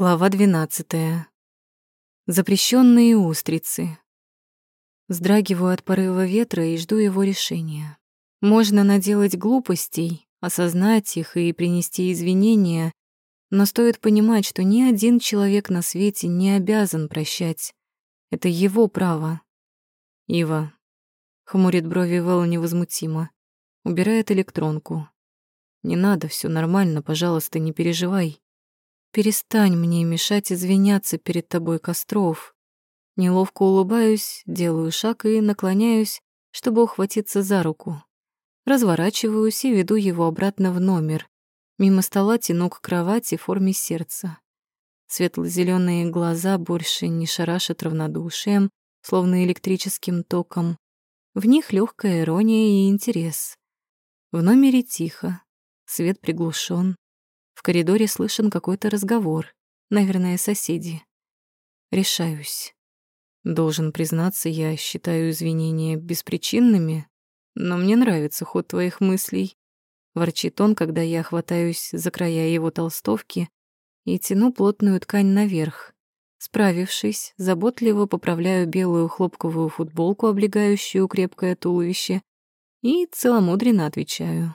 Глава 12. Запрещенные устрицы. Вздрагиваю от порыва ветра и жду его решения. Можно наделать глупостей, осознать их и принести извинения, но стоит понимать, что ни один человек на свете не обязан прощать. Это его право. Ива. Хмурит брови Вэл невозмутимо. Убирает электронку. Не надо, все нормально, пожалуйста, не переживай. Перестань мне мешать извиняться перед тобой, Костров. Неловко улыбаюсь, делаю шаг и наклоняюсь, чтобы ухватиться за руку. Разворачиваюсь и веду его обратно в номер. Мимо стола тяну к кровати в форме сердца. светло зеленые глаза больше не шарашат равнодушием, словно электрическим током. В них легкая ирония и интерес. В номере тихо, свет приглушен. В коридоре слышен какой-то разговор. Наверное, соседи. Решаюсь. Должен признаться, я считаю извинения беспричинными, но мне нравится ход твоих мыслей. Ворчит он, когда я хватаюсь за края его толстовки и тяну плотную ткань наверх. Справившись, заботливо поправляю белую хлопковую футболку, облегающую крепкое туловище, и целомудренно отвечаю.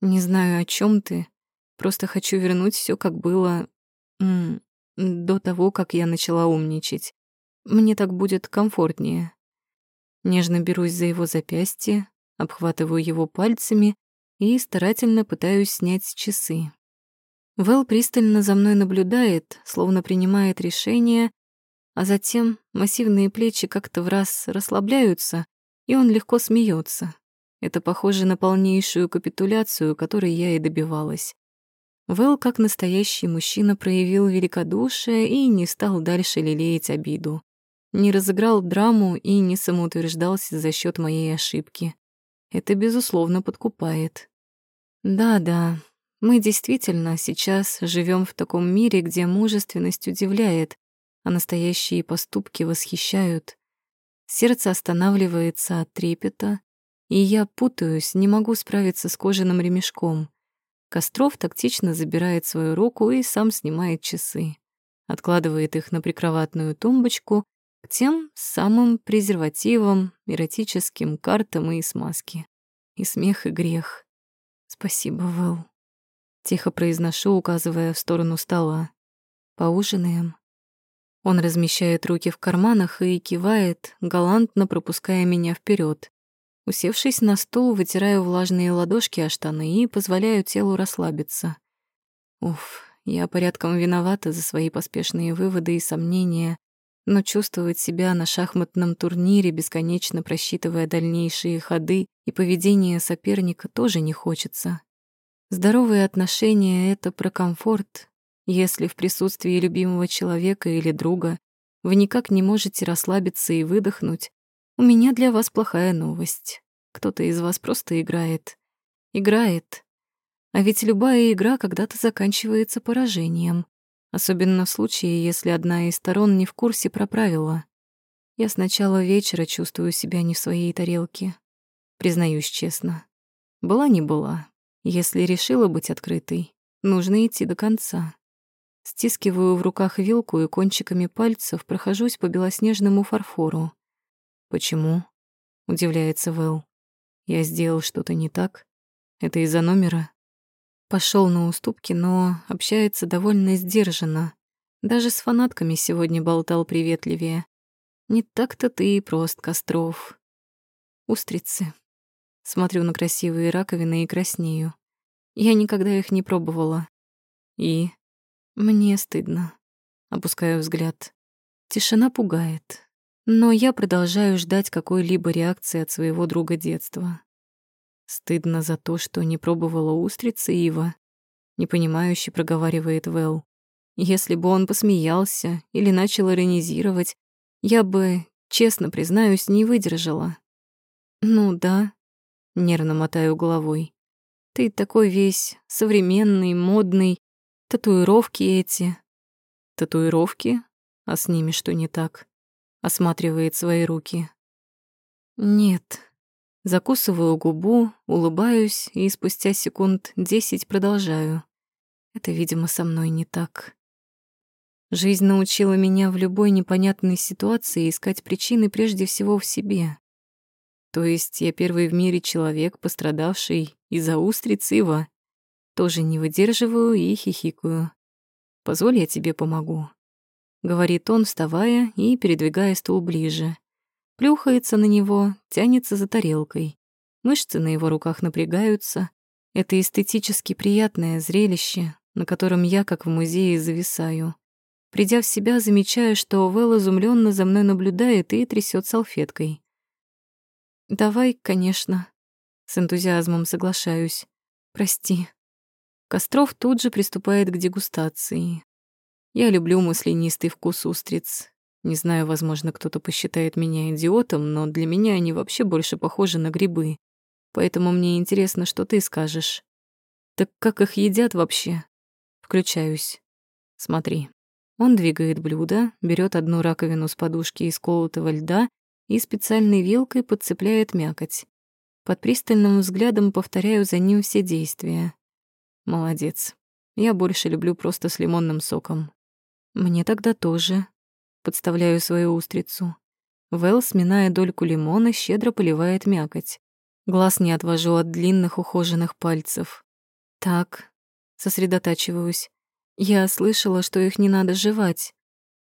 «Не знаю, о чем ты, Просто хочу вернуть все, как было до того, как я начала умничать. Мне так будет комфортнее. Нежно берусь за его запястье, обхватываю его пальцами и старательно пытаюсь снять часы. Вэл пристально за мной наблюдает, словно принимает решение, а затем массивные плечи как-то в раз расслабляются, и он легко смеется. Это похоже на полнейшую капитуляцию, которой я и добивалась. Вэл, как настоящий мужчина, проявил великодушие и не стал дальше лелеять обиду. Не разыграл драму и не самоутверждался за счет моей ошибки. Это, безусловно, подкупает. Да-да, мы действительно сейчас живем в таком мире, где мужественность удивляет, а настоящие поступки восхищают. Сердце останавливается от трепета, и я путаюсь, не могу справиться с кожаным ремешком. Костров тактично забирает свою руку и сам снимает часы. Откладывает их на прикроватную тумбочку к тем самым презервативам, эротическим картам и смазке. И смех, и грех. Спасибо, Вэл. Тихо произношу, указывая в сторону стола. Поужинаем. Он размещает руки в карманах и кивает, галантно пропуская меня вперед. Усевшись на стул, вытираю влажные ладошки о штаны и позволяю телу расслабиться. Уф, я порядком виновата за свои поспешные выводы и сомнения, но чувствовать себя на шахматном турнире, бесконечно просчитывая дальнейшие ходы и поведение соперника, тоже не хочется. Здоровые отношения — это про комфорт, если в присутствии любимого человека или друга вы никак не можете расслабиться и выдохнуть, у меня для вас плохая новость. Кто-то из вас просто играет. Играет. А ведь любая игра когда-то заканчивается поражением. Особенно в случае, если одна из сторон не в курсе про правила. Я с начала вечера чувствую себя не в своей тарелке. Признаюсь честно. Была не была. Если решила быть открытой, нужно идти до конца. Стискиваю в руках вилку и кончиками пальцев прохожусь по белоснежному фарфору. «Почему?» — удивляется Вэл. «Я сделал что-то не так? Это из-за номера?» Пошел на уступки, но общается довольно сдержанно. Даже с фанатками сегодня болтал приветливее. Не так-то ты и прост, Костров. Устрицы. Смотрю на красивые раковины и краснею. Я никогда их не пробовала. И мне стыдно. Опускаю взгляд. Тишина пугает. Но я продолжаю ждать какой-либо реакции от своего друга детства. Стыдно за то, что не пробовала устрицы Ива. Непонимающе проговаривает Вэл. Если бы он посмеялся или начал иронизировать, я бы, честно признаюсь, не выдержала. Ну да, нервно мотаю головой. Ты такой весь современный, модный, татуировки эти. Татуировки? А с ними что не так? Осматривает свои руки. Нет. Закусываю губу, улыбаюсь и спустя секунд десять продолжаю. Это, видимо, со мной не так. Жизнь научила меня в любой непонятной ситуации искать причины прежде всего в себе. То есть я первый в мире человек, пострадавший из-за устриц Ива. Тоже не выдерживаю и хихикаю. Позволь, я тебе помогу. Говорит он, вставая и передвигая стул ближе. Плюхается на него, тянется за тарелкой. Мышцы на его руках напрягаются. Это эстетически приятное зрелище, на котором я, как в музее, зависаю. Придя в себя, замечаю, что Вэл изумленно за мной наблюдает и трясет салфеткой. «Давай, конечно». С энтузиазмом соглашаюсь. «Прости». Костров тут же приступает к дегустации. Я люблю маслянистый вкус устриц. Не знаю, возможно, кто-то посчитает меня идиотом, но для меня они вообще больше похожи на грибы. Поэтому мне интересно, что ты скажешь. Так как их едят вообще? Включаюсь. Смотри. Он двигает блюдо, берет одну раковину с подушки из колотого льда и специальной вилкой подцепляет мякоть. Под пристальным взглядом повторяю за ним все действия. Молодец. Я больше люблю просто с лимонным соком. Мне тогда тоже. Подставляю свою устрицу. Вэл, сминая дольку лимона, щедро поливает мякоть. Глаз не отвожу от длинных ухоженных пальцев. Так, сосредотачиваюсь. Я слышала, что их не надо жевать.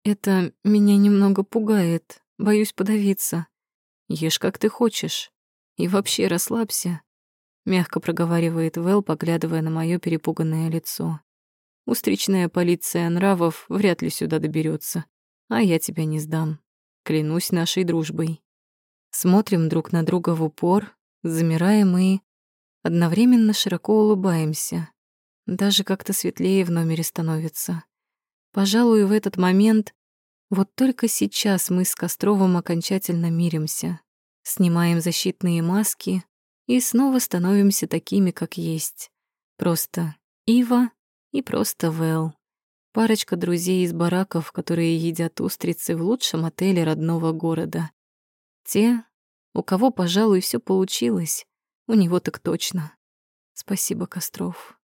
Это меня немного пугает. Боюсь подавиться. Ешь, как ты хочешь. И вообще расслабься. Мягко проговаривает Вэл, поглядывая на мое перепуганное лицо. Устричная полиция нравов вряд ли сюда доберется, а я тебя не сдам. Клянусь нашей дружбой. Смотрим друг на друга в упор, замираем и одновременно широко улыбаемся. Даже как-то светлее в номере становится. Пожалуй, в этот момент вот только сейчас мы с Костровым окончательно миримся, снимаем защитные маски и снова становимся такими, как есть. Просто Ива и просто Вэл. Парочка друзей из бараков, которые едят устрицы в лучшем отеле родного города. Те, у кого, пожалуй, все получилось, у него так точно. Спасибо, Костров.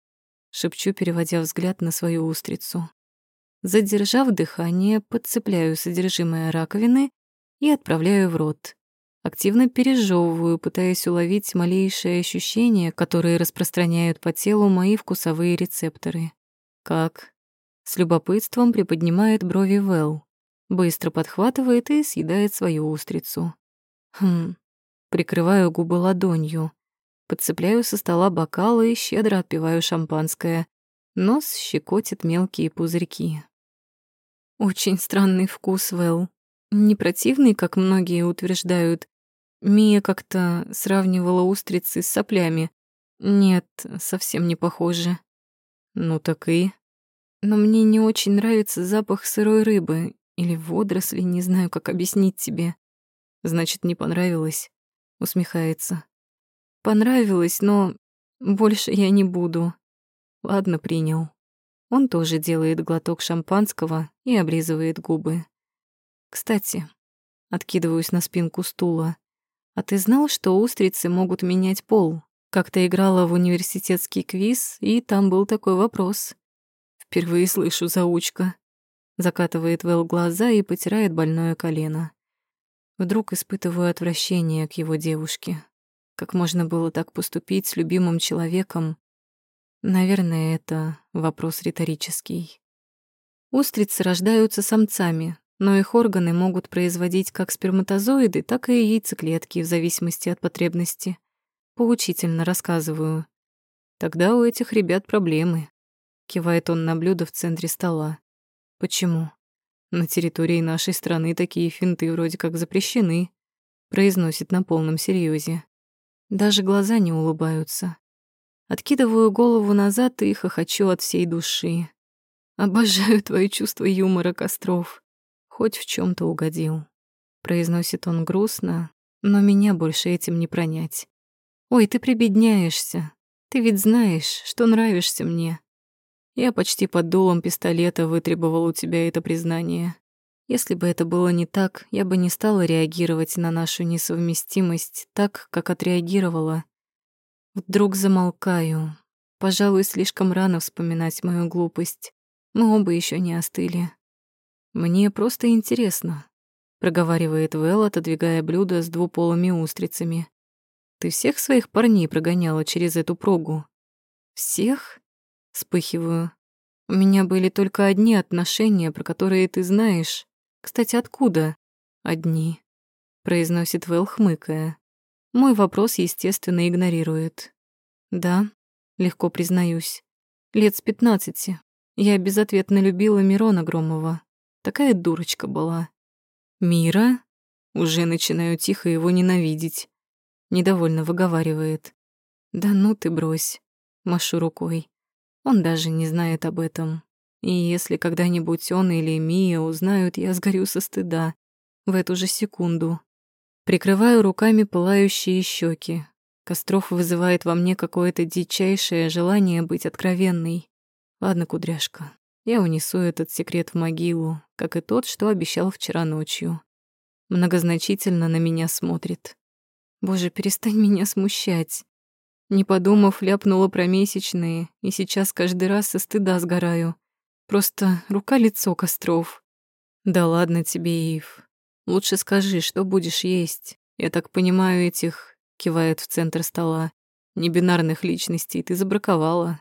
Шепчу, переводя взгляд на свою устрицу. Задержав дыхание, подцепляю содержимое раковины и отправляю в рот. Активно пережевываю, пытаясь уловить малейшие ощущения, которые распространяют по телу мои вкусовые рецепторы. Как? С любопытством приподнимает брови Вэл, быстро подхватывает и съедает свою устрицу. Хм. Прикрываю губы ладонью, подцепляю со стола бокалы и щедро отпиваю шампанское. Нос щекотит мелкие пузырьки. Очень странный вкус, Вэл. Не противный, как многие утверждают. Мия как-то сравнивала устрицы с соплями. Нет, совсем не похоже. Ну так и. Но мне не очень нравится запах сырой рыбы или водорослей, не знаю, как объяснить тебе. Значит, не понравилось, усмехается. Понравилось, но больше я не буду. Ладно, принял. Он тоже делает глоток шампанского и облизывает губы. Кстати, откидываюсь на спинку стула. А ты знал, что устрицы могут менять пол? Как-то играла в университетский квиз, и там был такой вопрос. Впервые слышу заучка. Закатывает Вэл глаза и потирает больное колено. Вдруг испытываю отвращение к его девушке. Как можно было так поступить с любимым человеком, Наверное, это вопрос риторический. Устрицы рождаются самцами, но их органы могут производить как сперматозоиды, так и яйцеклетки в зависимости от потребности. Поучительно рассказываю. Тогда у этих ребят проблемы. Кивает он на блюдо в центре стола. Почему? На территории нашей страны такие финты вроде как запрещены. Произносит на полном серьезе. Даже глаза не улыбаются. Откидываю голову назад и хохочу от всей души. Обожаю твои чувства юмора, Костров. Хоть в чем то угодил. Произносит он грустно, но меня больше этим не пронять. Ой, ты прибедняешься. Ты ведь знаешь, что нравишься мне. Я почти под дулом пистолета вытребовал у тебя это признание. Если бы это было не так, я бы не стала реагировать на нашу несовместимость так, как отреагировала. Вдруг замолкаю. Пожалуй, слишком рано вспоминать мою глупость. Мы оба еще не остыли. Мне просто интересно, проговаривает Вэл, отодвигая блюдо с двуполыми устрицами. Ты всех своих парней прогоняла через эту прогу? Всех? Вспыхиваю. У меня были только одни отношения, про которые ты знаешь. Кстати, откуда? Одни. Произносит Вэл, хмыкая. Мой вопрос, естественно, игнорирует. Да, легко признаюсь. Лет с пятнадцати. Я безответно любила Мирона Громова. Такая дурочка была. Мира? Уже начинаю тихо его ненавидеть. Недовольно выговаривает. Да ну ты брось. Машу рукой. Он даже не знает об этом. И если когда-нибудь он или Мия узнают, я сгорю со стыда. В эту же секунду. Прикрываю руками пылающие щеки. Костров вызывает во мне какое-то дичайшее желание быть откровенной. Ладно, кудряшка, я унесу этот секрет в могилу, как и тот, что обещал вчера ночью. Многозначительно на меня смотрит. Боже, перестань меня смущать. Не подумав, ляпнула про месячные, и сейчас каждый раз со стыда сгораю. Просто рука-лицо Костров. Да ладно тебе, Ив. Лучше скажи, что будешь есть. Я так понимаю, этих, кивает в центр стола, небинарных личностей ты забраковала.